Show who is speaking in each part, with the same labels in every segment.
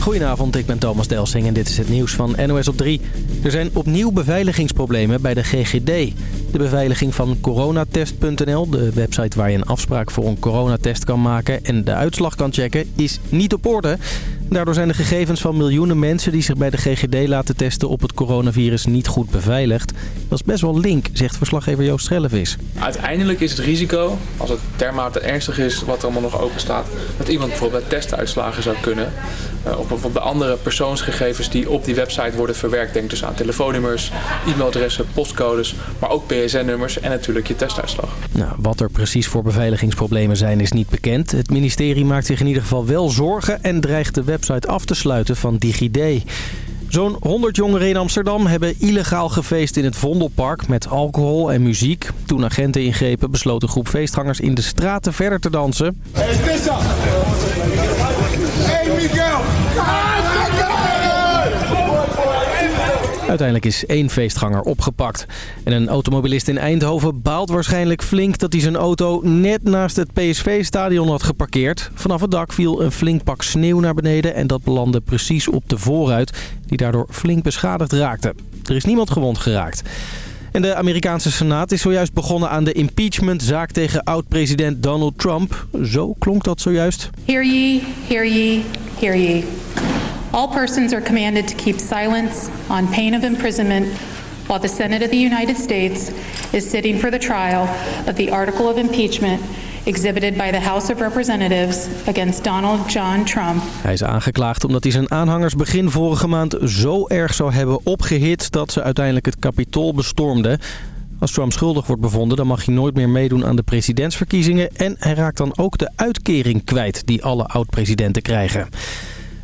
Speaker 1: Goedenavond, ik ben Thomas Delsing en dit is het nieuws van NOS op 3. Er zijn opnieuw beveiligingsproblemen bij de GGD. De beveiliging van coronatest.nl, de website waar je een afspraak voor een coronatest kan maken en de uitslag kan checken, is niet op orde. Daardoor zijn de gegevens van miljoenen mensen die zich bij de GGD laten testen op het coronavirus niet goed beveiligd. Dat is best wel link, zegt verslaggever Joost Schellevis.
Speaker 2: Uiteindelijk is het risico, als het dermate ernstig is wat er allemaal nog open staat, dat iemand bijvoorbeeld bij testuitslagen zou kunnen. Uh, of bijvoorbeeld bij andere persoonsgegevens die op die website worden verwerkt. Denk dus aan telefoonnummers, e-mailadressen, postcodes, maar ook PSN-nummers en natuurlijk je testuitslag.
Speaker 1: Nou, wat er precies voor beveiligingsproblemen zijn is niet bekend. Het ministerie maakt zich in ieder geval wel zorgen en dreigt de website af te sluiten van DigiD. Zo'n 100 jongeren in Amsterdam hebben illegaal gefeest in het Vondelpark met alcohol en muziek. Toen agenten ingrepen besloot een groep feestgangers in de straten verder te dansen. Uiteindelijk is één feestganger opgepakt. En een automobilist in Eindhoven baalt waarschijnlijk flink dat hij zijn auto net naast het PSV-stadion had geparkeerd. Vanaf het dak viel een flink pak sneeuw naar beneden en dat belandde precies op de voorruit, die daardoor flink beschadigd raakte. Er is niemand gewond geraakt. En de Amerikaanse Senaat is zojuist begonnen aan de impeachmentzaak tegen oud-president Donald Trump. Zo klonk dat zojuist.
Speaker 3: Hear ye, hear ye, hear ye. All persons are commanded to keep silence on pain of imprisonment while the Senate of the United States is sitting for the trial of the article of impeachment exhibited by the House of Representatives against Donald John Trump.
Speaker 1: Hij is aangeklaagd omdat hij zijn aanhangers begin vorige maand zo erg zou hebben opgehitst dat ze uiteindelijk het kapitool bestormden. Als Trump schuldig wordt bevonden, dan mag hij nooit meer meedoen aan de presidentsverkiezingen. En hij raakt dan ook de uitkering kwijt die alle oud-presidenten krijgen.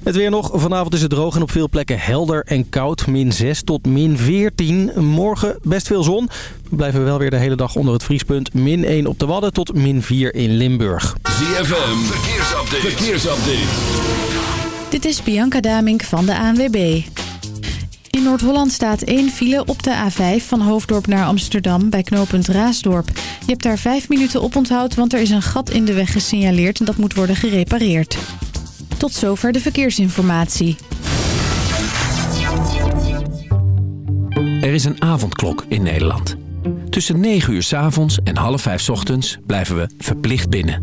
Speaker 1: Het weer nog. Vanavond is het droog en op veel plekken helder en koud. Min 6 tot min 14. Morgen best veel zon. We blijven wel weer de hele dag onder het vriespunt. Min 1 op de Wadden tot min 4 in Limburg.
Speaker 4: ZFM. Verkeersupdate. Verkeersupdate.
Speaker 5: Dit is Bianca Damink van de ANWB. In Noord-Holland staat één file op de A5 van Hoofddorp naar Amsterdam bij knooppunt Raasdorp. Je hebt daar vijf minuten op onthoud, want er is een gat in de weg gesignaleerd en dat moet worden gerepareerd. Tot zover de verkeersinformatie.
Speaker 6: Er is een avondklok in Nederland. Tussen 9 uur s avonds en half 5 s ochtends blijven we verplicht binnen.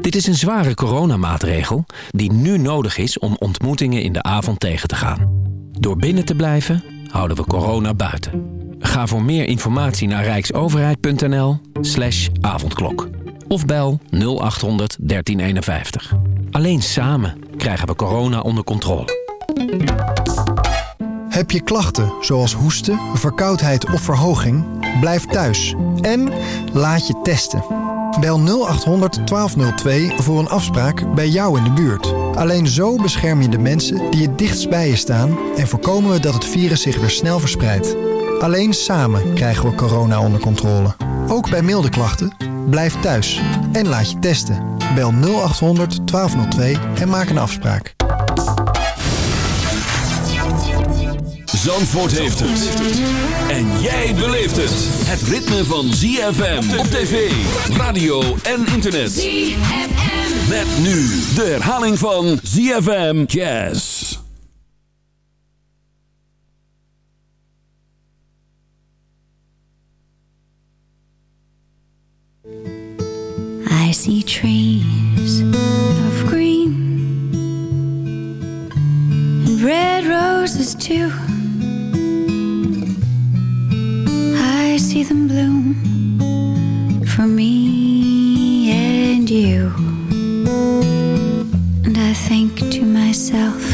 Speaker 6: Dit is een zware coronamaatregel die nu nodig is om ontmoetingen in de avond tegen te gaan. Door binnen te blijven houden we corona buiten. Ga voor meer informatie naar rijksoverheid.nl slash avondklok. Of bel 0800 1351. Alleen samen krijgen we corona onder controle.
Speaker 7: Heb je klachten zoals hoesten, verkoudheid of verhoging? Blijf thuis en laat je testen. Bel 0800 1202 voor een afspraak bij jou in de buurt. Alleen zo bescherm je de mensen die het dichtst bij je staan... en voorkomen we dat het virus zich weer snel verspreidt. Alleen samen krijgen we corona onder controle. Ook bij milde klachten, blijf thuis en laat je testen. Bel 0800 1202 en maak een afspraak.
Speaker 4: Zandvoort heeft het. En jij beleeft het. Het ritme van ZFM op tv, radio en internet. ZFM. Met nu de herhaling van ZFM Jazz.
Speaker 8: See trees of green and red roses too. I see them bloom for me and you. And I think to myself,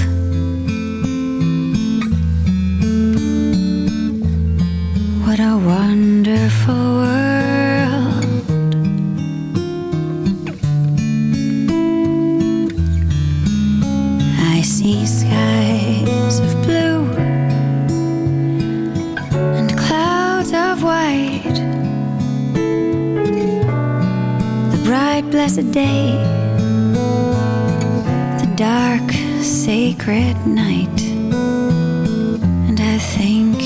Speaker 8: as a day, the dark, sacred night. And I think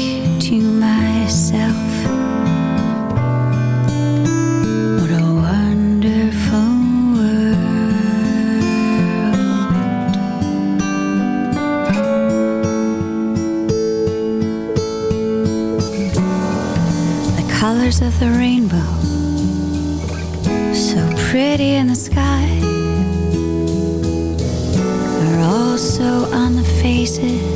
Speaker 8: to myself, what a wonderful world. The colors of the rainbow pretty in the sky, are also on the faces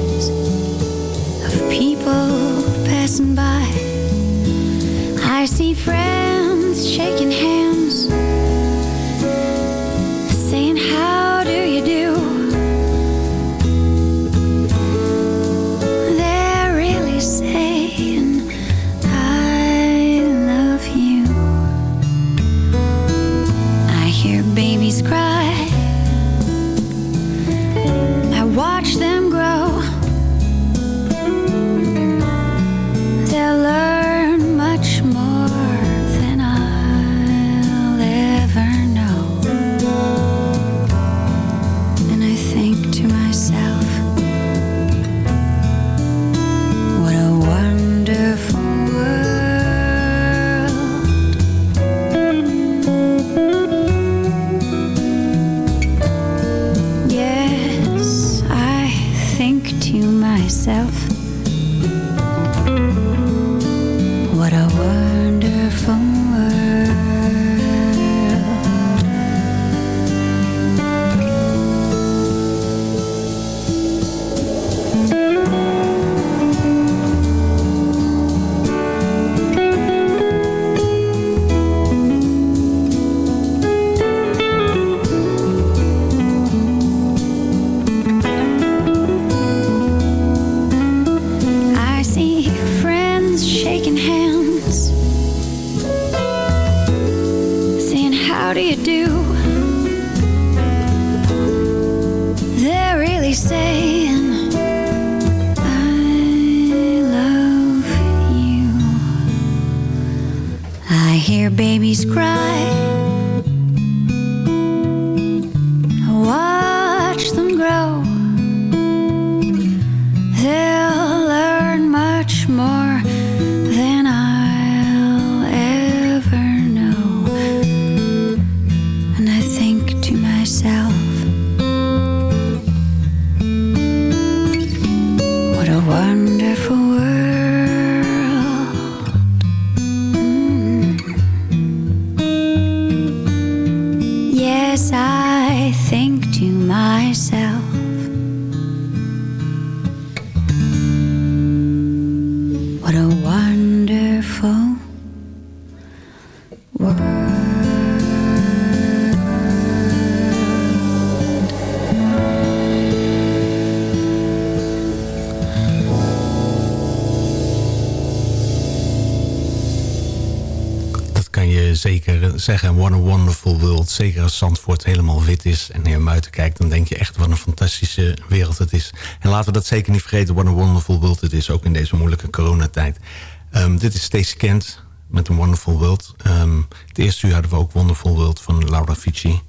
Speaker 9: zeggen. What a wonderful world. Zeker als Zandvoort helemaal wit is en naar buiten kijkt... dan denk je echt wat een fantastische wereld het is. En laten we dat zeker niet vergeten. What a wonderful world het is. Ook in deze moeilijke coronatijd. Ehm, dit is Stacey Kent met een Wonderful World. Ehm, het eerste uur hadden we ook Wonderful World van Laura Fici.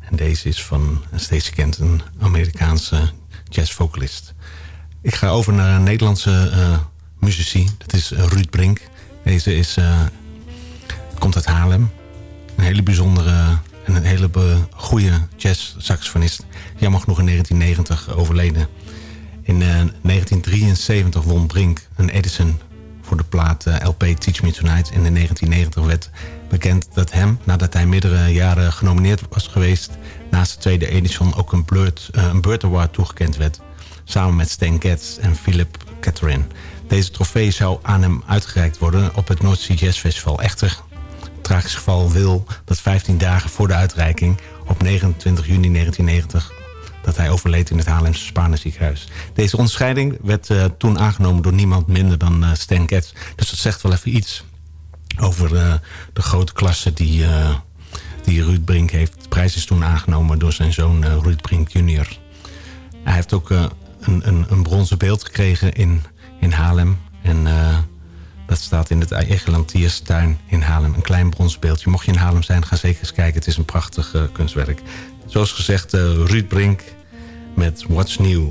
Speaker 9: En deze is van Stacey Kent, een Amerikaanse jazzvocalist. Ik ga over naar een Nederlandse eh muzici. Dat is eh, Ruud Brink. Deze is... eh, komt uit Haarlem. Een hele bijzondere en een hele goede jazz-saxofonist. Jammer genoeg in 1990 overleden. In eh, 1973 won Brink een Edison voor de plaat eh, LP Teach Me Tonight. In 1990 werd bekend dat hem, nadat hij meerdere jaren genomineerd was geweest... naast de tweede Edison ook een, Blurt, eh, een Burt Award toegekend werd. Samen met Stan Getz en Philip Catherine. Deze trofee zou aan hem uitgereikt worden op het North Sea Jazz Festival. Echter, tragisch geval wil dat 15 dagen voor de uitreiking... op 29 juni 1990 dat hij overleed in het Haarlemse Spanenziekenhuis. Deze onderscheiding werd eh, toen aangenomen door niemand minder dan eh, Stan Getz. Dus dat zegt wel even iets over eh, de grote klasse die, die Ruud Brink heeft. De prijs is toen aangenomen door zijn zoon Ruud Brink junior. Hij heeft ook een, een, een bronzen beeld gekregen in, in Haarlem. En dat staat in het Egelantierstuin in Haarlem. Een klein bronzen beeldje. Mocht je in Haarlem zijn, ga zeker eens kijken. Het is een prachtig eh, kunstwerk. Zoals gezegd, eh, Ruud Brink met What's New.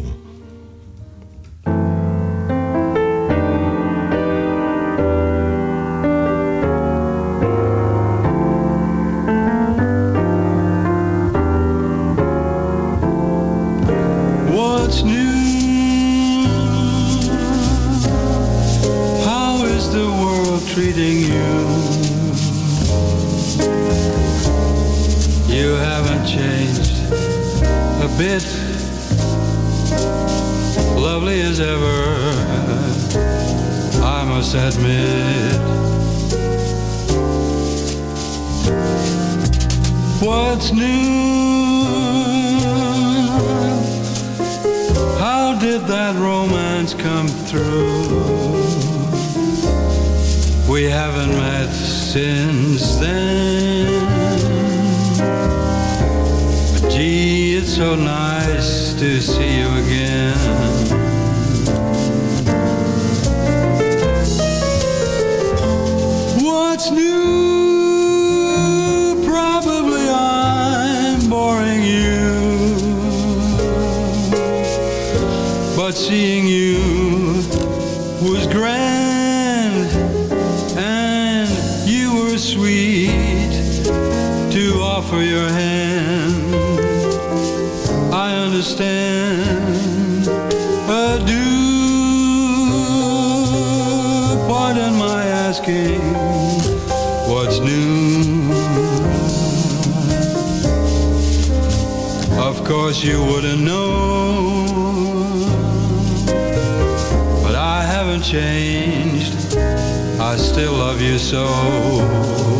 Speaker 10: Asking what's new. Of course you wouldn't know, but I haven't changed. I still love you so.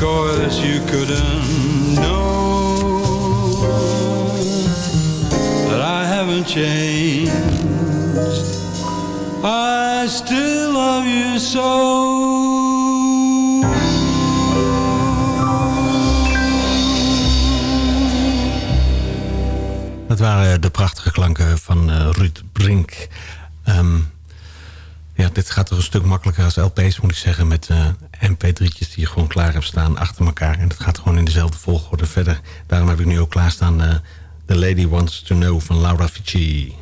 Speaker 10: Course you couldn't know that I haven't changed. I still love you so.
Speaker 9: Dat waren de prachtige klanken van eh, Ruud Brink. Ehm, ja, dit gaat toch een stuk makkelijker als LP's, moet ik zeggen. Met eh, mp3'tjes die je gewoon klaar hebt staan achter elkaar. En dat gaat gewoon in dezelfde volgorde verder. Daarom heb ik nu ook klaarstaan uh, The Lady Wants to Know van Laura Fici.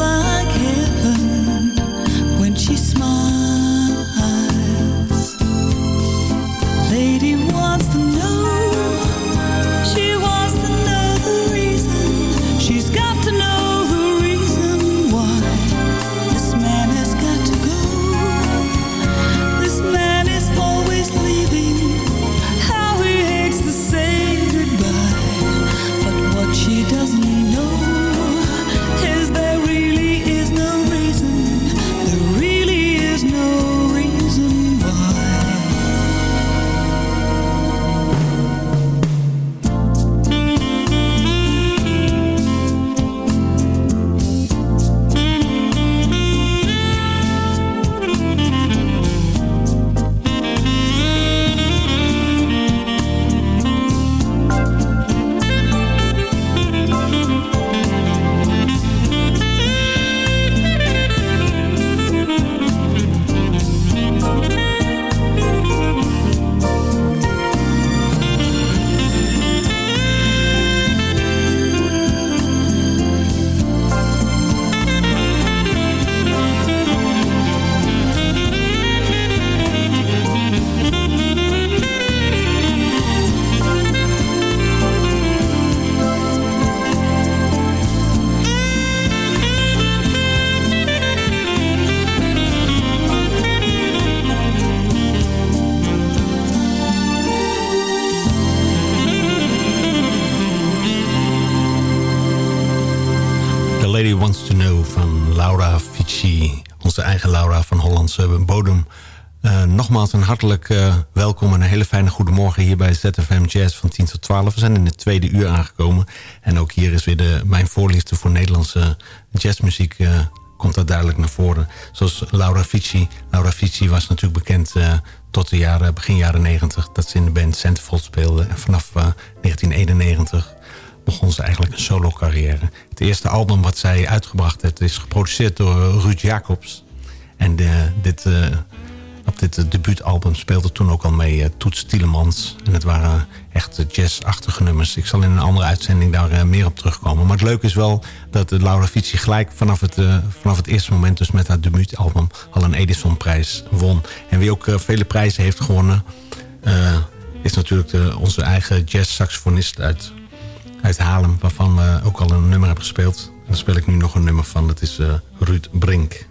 Speaker 11: fly
Speaker 9: hartelijk eh, welkom en een hele fijne goedemorgen hier bij ZFM Jazz van 10 tot 12. We zijn in het tweede uur aangekomen. En ook hier is weer de, mijn voorliefde voor Nederlandse jazzmuziek eh, komt dat duidelijk naar voren. Zoals Laura Fici. Laura Fici was natuurlijk bekend eh, tot de jaren, begin jaren 90 dat ze in de band Centerfold speelde. En vanaf eh, 1991 begon ze eigenlijk een solo carrière. Het eerste album wat zij uitgebracht heeft is geproduceerd door Ruud Jacobs. En de, dit, op dit eh, debuutalbum speelde toen ook al mee eh, Toets Tielemans. En het waren echt eh, jazzachtige nummers. Ik zal in een andere uitzending daar meer op terugkomen. Maar het leuke is wel dat uh, Laura Fici gelijk vanaf het, vanaf het eerste moment... dus met haar debuutalbum al een Edison-prijs won. En wie ook vele prijzen heeft gewonnen... is natuurlijk de, onze eigen jazz-saxofonist uit, uit Haarlem... waarvan we ook al een nummer hebben gespeeld. En daar speel ik nu nog een nummer van. Dat is eh, Ruud Brink.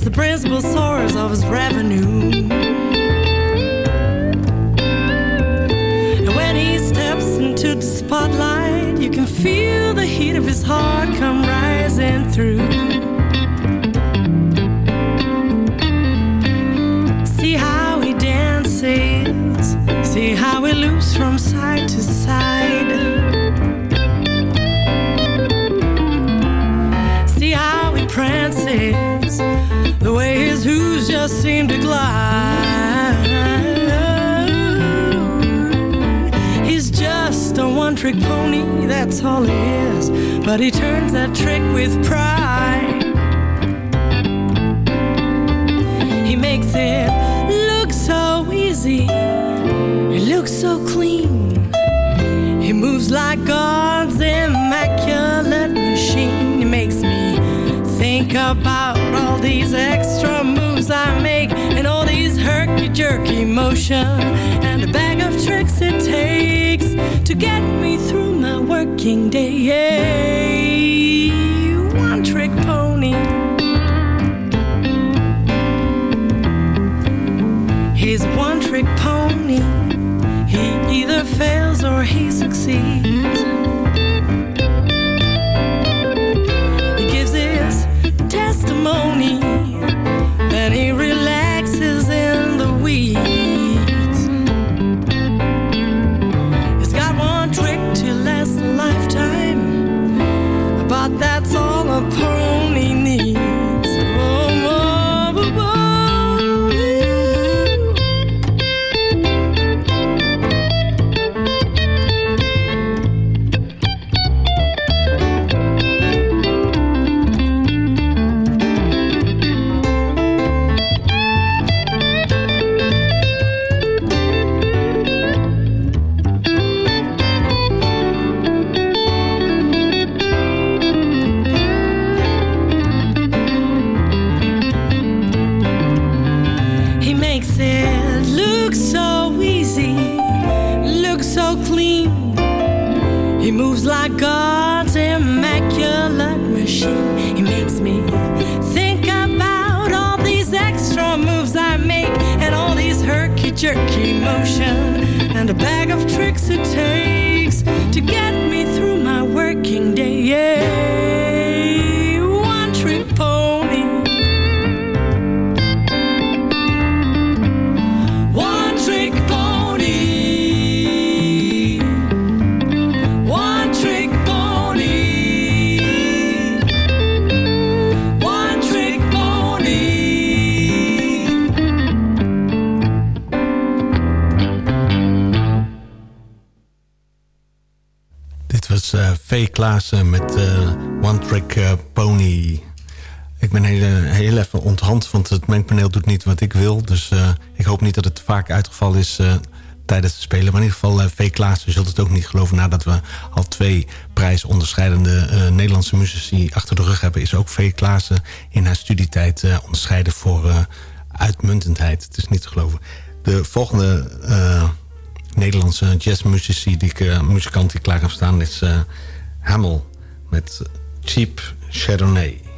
Speaker 12: It's the principal source of his revenue. And when he steps into the spotlight, you can feel the heat of his heart come rising through. Seem to glide. He's just a one trick pony, that's all he is. But he turns that trick with pride. He makes it look so easy. It looks so clean. He moves like God's immaculate machine. He makes me think about all these extra moves herky jerky motions and a bag of tricks it takes to get me through my working day. One trick pony. He's one trick pony. He either fails or he succeeds.
Speaker 13: Vaak uitgevallen is eh, tijdens het spelen. Maar in ieder geval, eh, V. Klaassen zult het ook niet geloven... nadat we al twee prijsonderscheidende eh, Nederlandse muzici achter de rug hebben... is ook V. Klaassen in haar studietijd eh, onderscheiden voor uitmuntendheid. Het is niet te geloven. De volgende Nederlandse jazzmuzici die ik, muzikant die klaar heb staan... is Hamel met Cheap Chardonnay.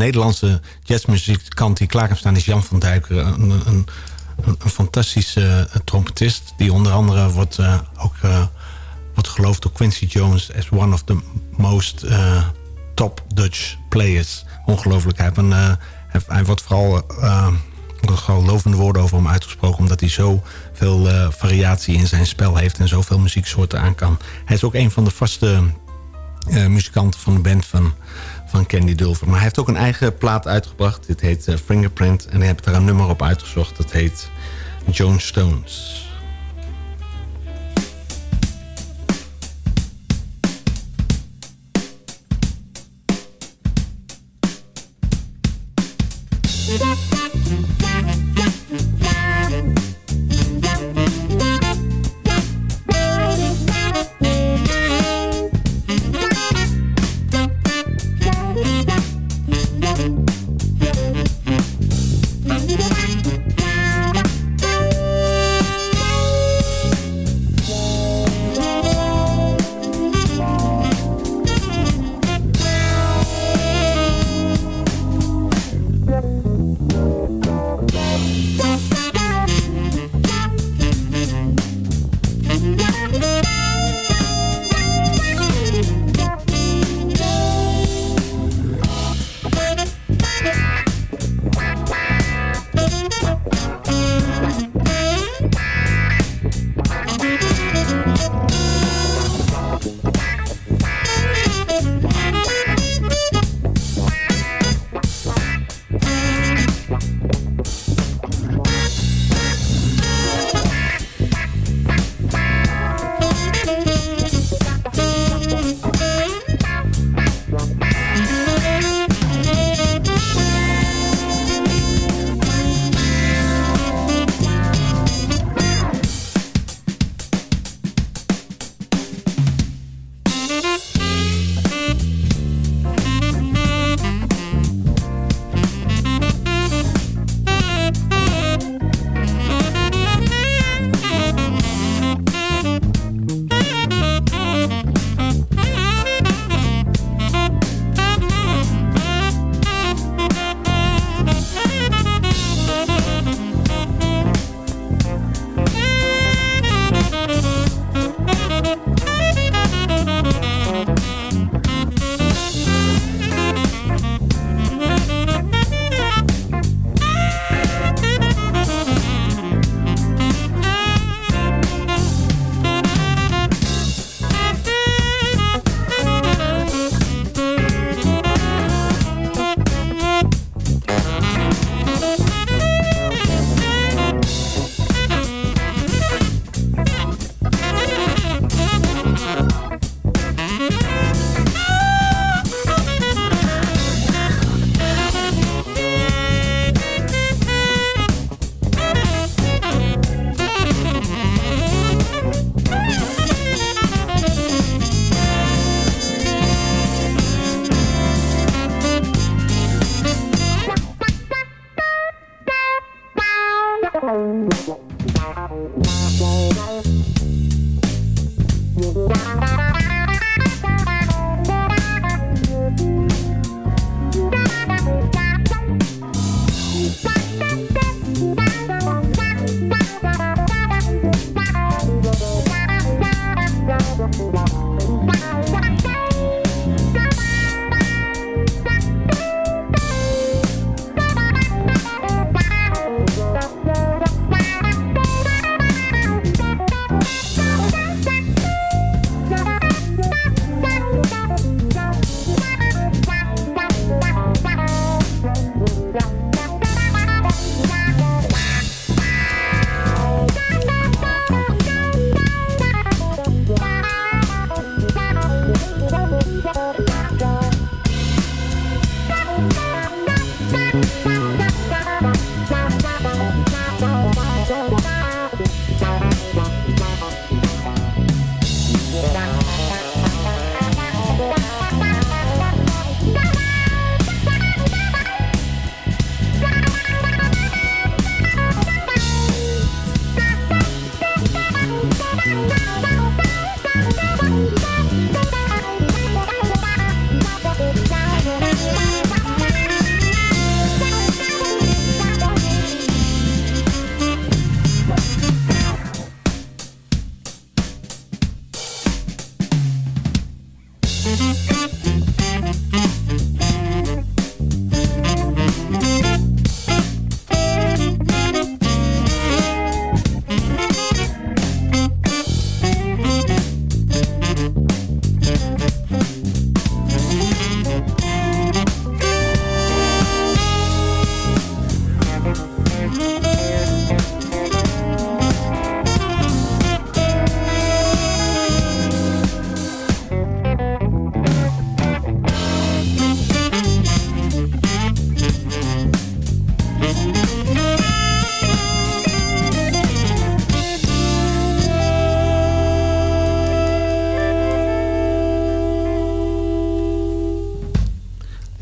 Speaker 9: Nederlandse jazzmuzikant die klaar kan staan is Jan van Duiker. Een, een, een, een fantastische eh, trompetist. Die onder andere wordt, eh, ook eh, wordt geloofd door Quincy Jones... as one of the most eh, top Dutch players. Ongelooflijk. Hij, heeft een, eh, hij, wordt vooral... eh, worden gewoon lovende woorden over hem uitgesproken... omdat hij zo veel eh, variatie in zijn spel heeft... en zoveel muzieksoorten aan kan. Hij is ook een van de vaste eh, muzikanten van de band van, van Candy Dulver, Maar hij heeft ook een eigen plaat uitgebracht. Dit heet eh, Fingerprint. En hij heeft daar een nummer op uitgezocht. Dat heet Joan Stones.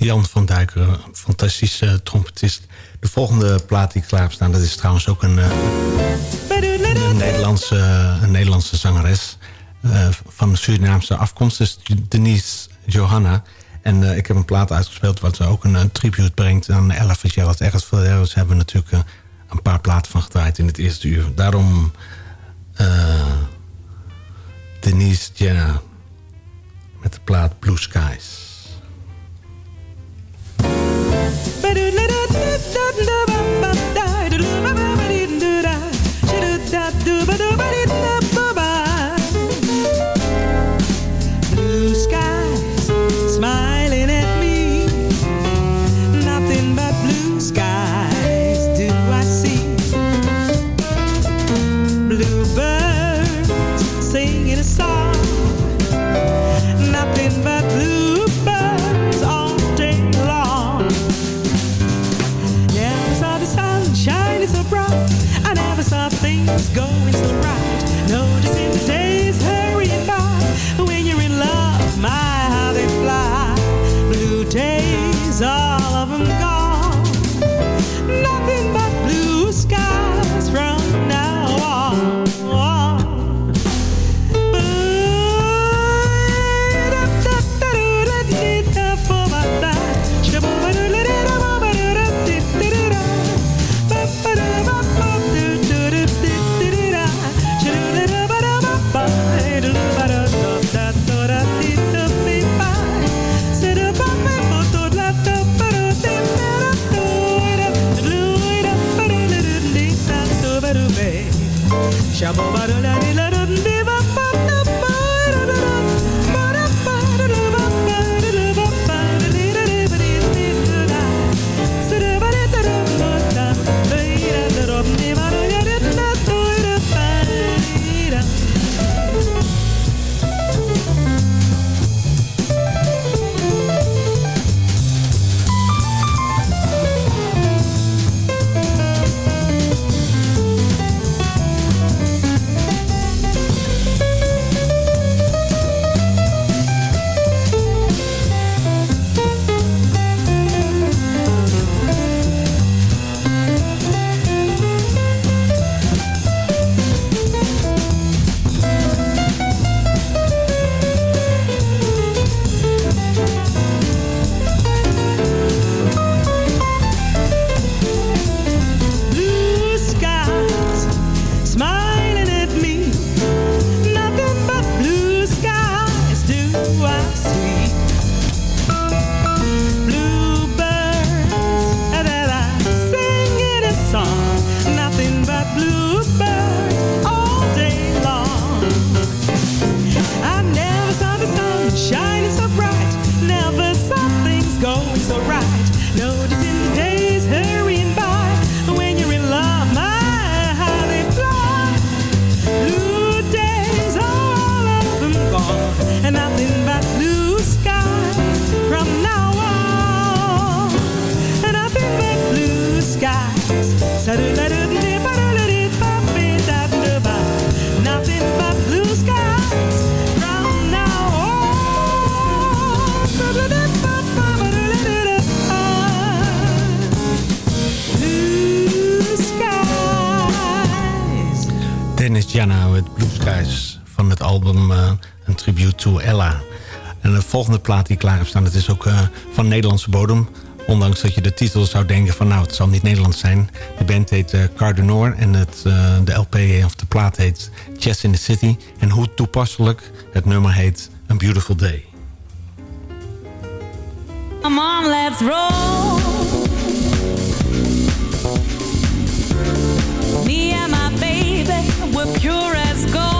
Speaker 9: Jan van Duiker, een fantastische trompetist. De volgende plaat die klaar staan, dat is trouwens ook een, eh, een, Nederlandse, een Nederlandse zangeres. eh, van Surinaamse afkomst, dus Denise Johanna. En eh, ik heb een plaat uitgespeeld wat ze ook een, tribute brengt aan Ella Fitzgerald. Ergens ergens hebben natuurlijk eh, een paar platen van gedraaid in het eerste uur. Daarom eh, Denise Jenna met de plaat Blue Skies.
Speaker 14: Blue Blue
Speaker 9: Tatiana met Blue Skies van het album eh, een tribute to Ella. En de volgende plaat die ik klaar heb staan, dat is ook eh, van Nederlandse bodem. Ondanks dat je de titel zou denken van nou, het zal niet Nederlands zijn. De band heet uh, en het, de LP of de plaat heet Chess in the City. En hoe toepasselijk het nummer heet A Beautiful Day.
Speaker 15: On, let's roll. We're pure as gold.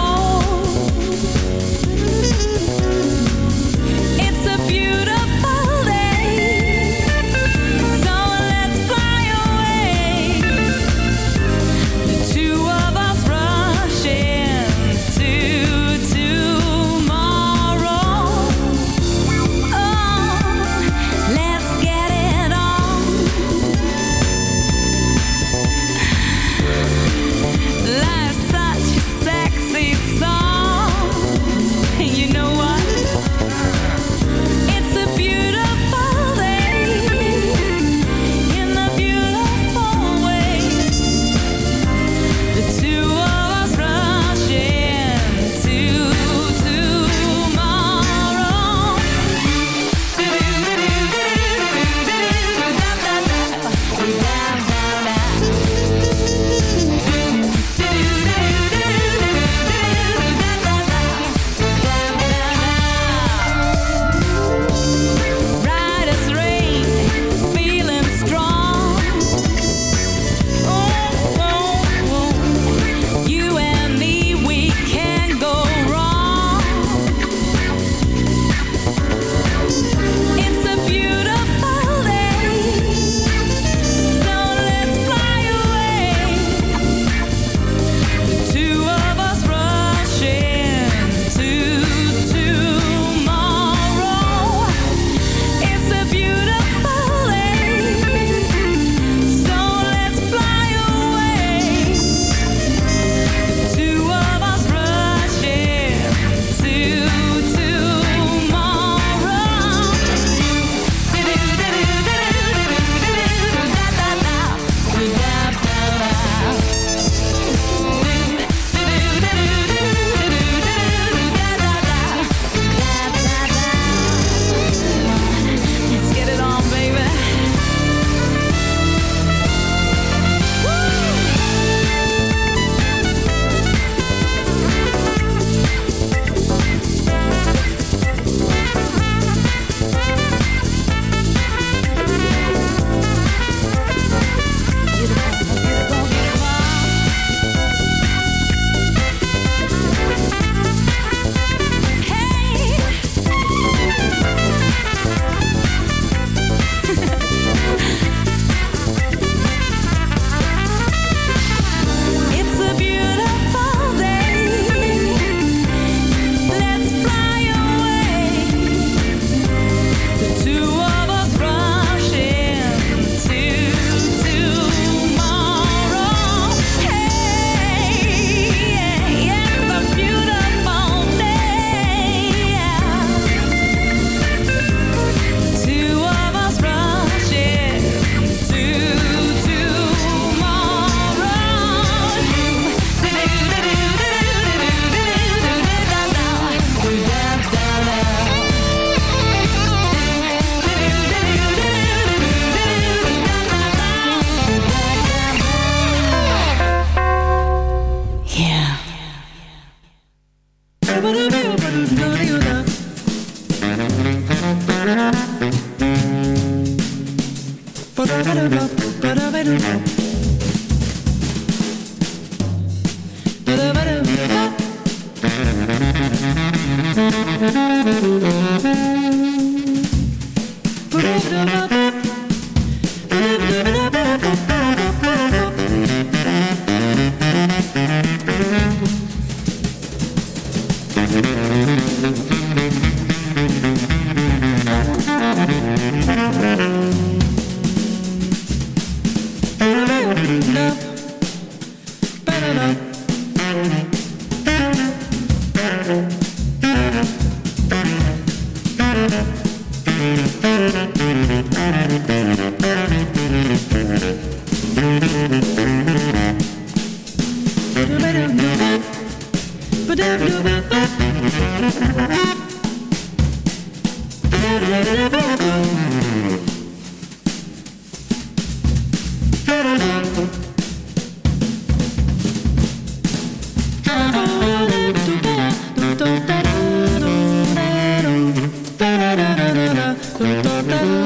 Speaker 15: Thank you.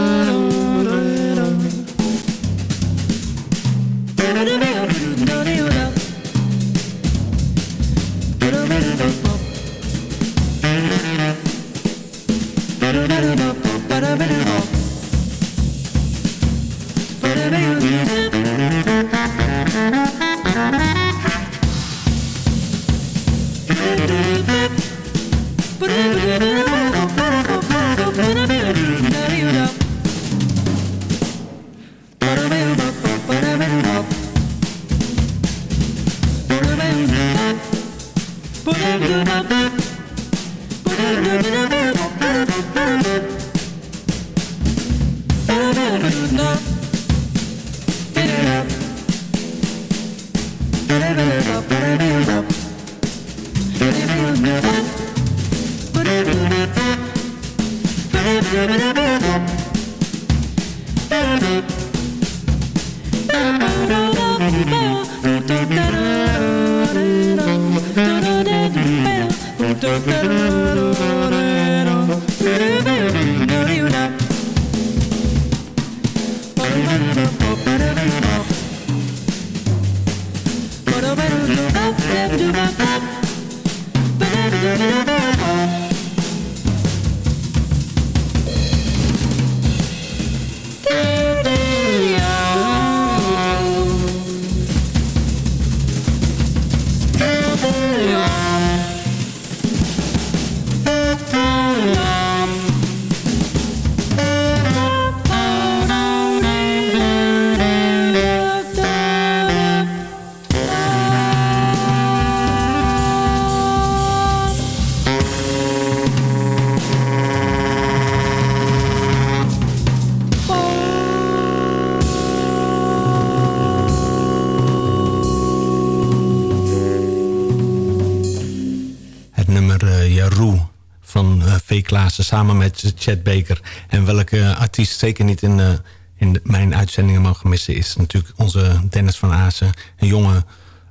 Speaker 9: Samen met Chad Baker. En welke artiest zeker niet in, eh, in mijn uitzendingen mag missen... is natuurlijk onze Dennis van Azen. Een jonge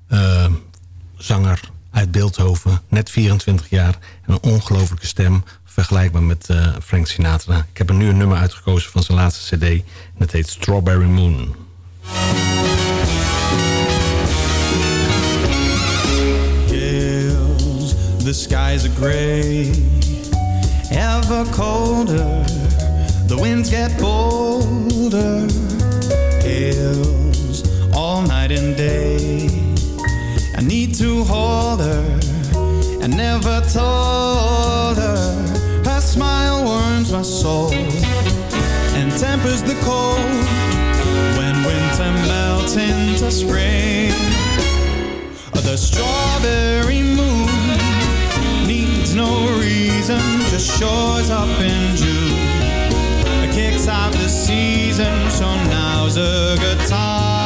Speaker 9: eh, zanger uit Beeldhoven. Net 24 jaar. En een ongelofelijke stem. Vergelijkbaar met eh, Frank Sinatra. Ik heb er nu een nummer uitgekozen van zijn laatste cd. En dat heet Strawberry Moon.
Speaker 13: The gray, ever colder. The winds get bolder. Hails all night and day. I need to hold her. I never told her. Her smile warms my soul and tempers the cold when winter melts into spring. The strawberry moon no reason, just shows up in June. It kicks off the season, so now's a good time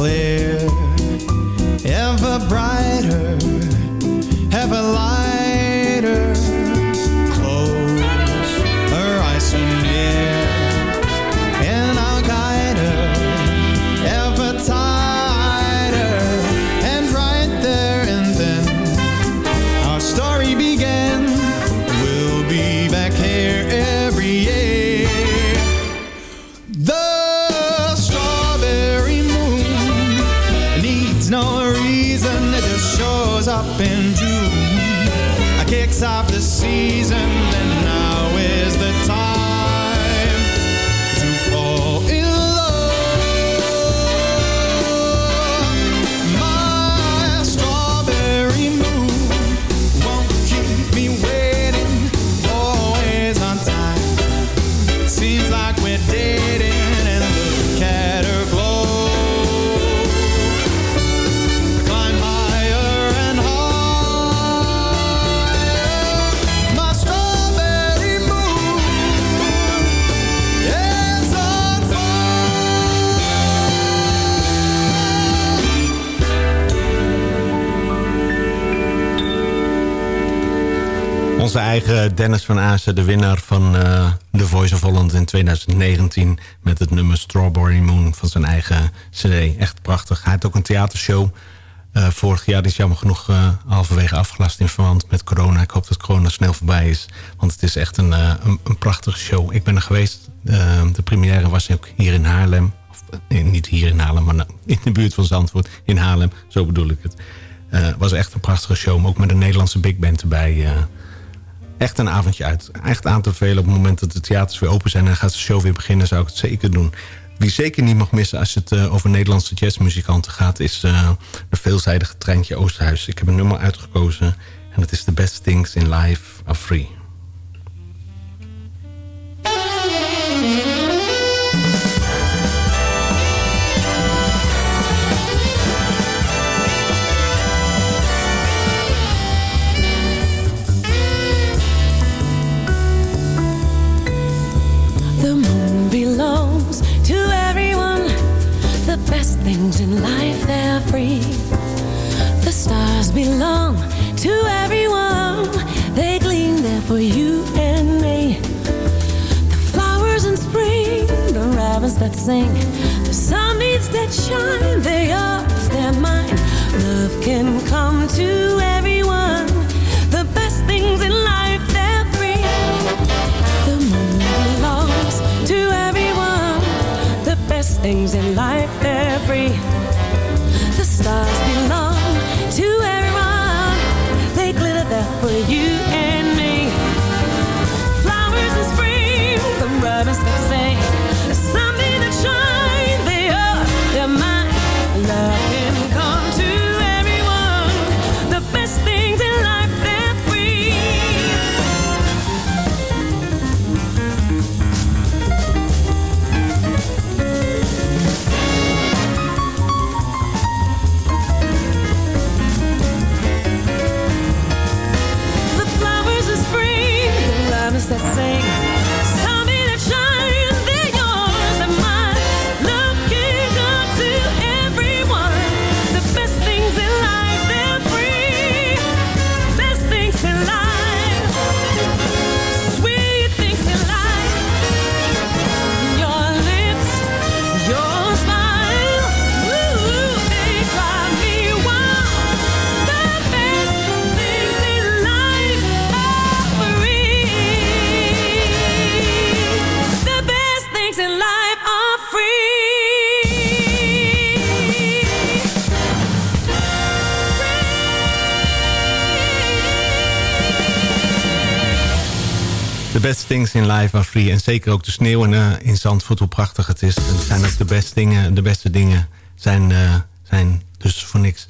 Speaker 13: clear,
Speaker 9: Dennis van Aassen, de winnaar van uh, The Voice of Holland in 2019... met het nummer Strawberry Moon van zijn eigen cd. Echt prachtig. Hij had ook een theatershow uh, vorig jaar. Die is jammer genoeg uh, halverwege afgelast in verband met corona. Ik hoop dat corona snel voorbij is. Want het is echt een, een, prachtige show. Ik ben er geweest. de première was ook hier in Haarlem. Of, niet hier in Haarlem, maar in de buurt van Zandvoort. In Haarlem, zo bedoel ik het. Het was echt een prachtige show. Maar ook met een Nederlandse big band erbij echt een avondje uit. Echt aan te bevelen op het moment dat de theaters weer open zijn... en gaat de show weer beginnen, zou ik het zeker doen. Wie zeker niet mag missen als het uh, over Nederlandse jazzmuzikanten gaat... is uh, de veelzijdige treintje Oosterhuis. Ik heb een nummer uitgekozen en het is The Best Things in Life Are Free.
Speaker 11: Things in life, they're free. The stars belong to everyone, they gleam there for you and me. The flowers in spring, the ravens that sing, the sunbeams that shine, they're yours, they're mine. Love can come to everyone, things in life, they're free. The stars belong to everyone. They glitter there for you things in life are free.
Speaker 9: En zeker ook de sneeuw in, eh, in Zandvoort, hoe prachtig het is. En het zijn ook de beste dingen. De beste dingen zijn, eh, zijn dus voor niks.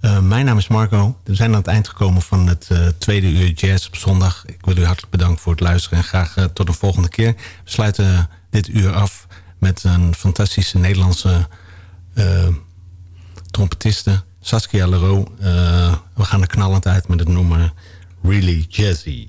Speaker 9: Eh, mijn naam is Marco. We zijn aan het eind gekomen van het tweede uur jazz op zondag. Ik wil u hartelijk bedanken voor het luisteren. En graag tot een volgende keer. We sluiten dit uur af met een fantastische Nederlandse trompetiste. Saskia Leroux. We gaan er knallend uit met het nummer Really Jazzy.